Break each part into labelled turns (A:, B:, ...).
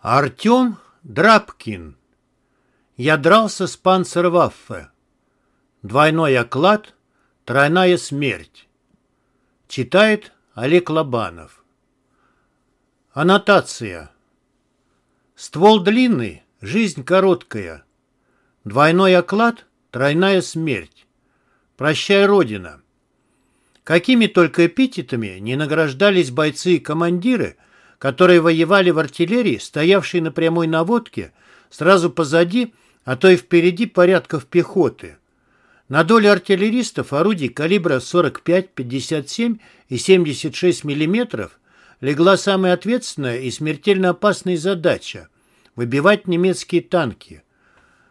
A: Артем Драбкин. Я дрался с панцерваффе. Двойной оклад, тройная смерть. Читает Олег Лобанов. Аннотация. Ствол длинный, жизнь короткая. Двойной оклад, тройная смерть. Прощай, Родина. Какими только эпитетами не награждались бойцы и командиры, которые воевали в артиллерии, стоявшей на прямой наводке, сразу позади, а то и впереди порядков пехоты. На долю артиллеристов орудий калибра 45, 57 и 76 мм легла самая ответственная и смертельно опасная задача – выбивать немецкие танки.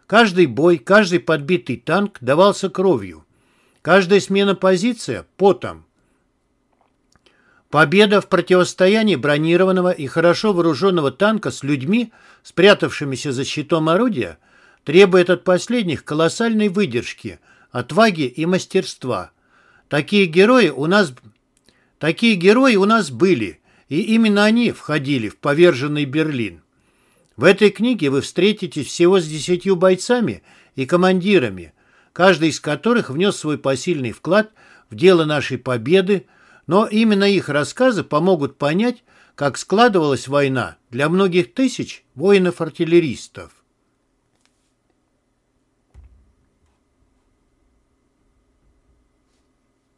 A: Каждый бой, каждый подбитый танк давался кровью. Каждая смена позиция – потом. Победа в противостоянии бронированного и хорошо вооруженного танка с людьми, спрятавшимися за щитом орудия, требует от последних колоссальной выдержки, отваги и мастерства. Такие герои у нас, такие герои у нас были, и именно они входили в поверженный Берлин. В этой книге вы встретитесь всего с десятью бойцами и командирами, каждый из которых внес свой посильный вклад в дело нашей победы, но именно их рассказы помогут понять, как складывалась война для многих тысяч воинов-артиллеристов.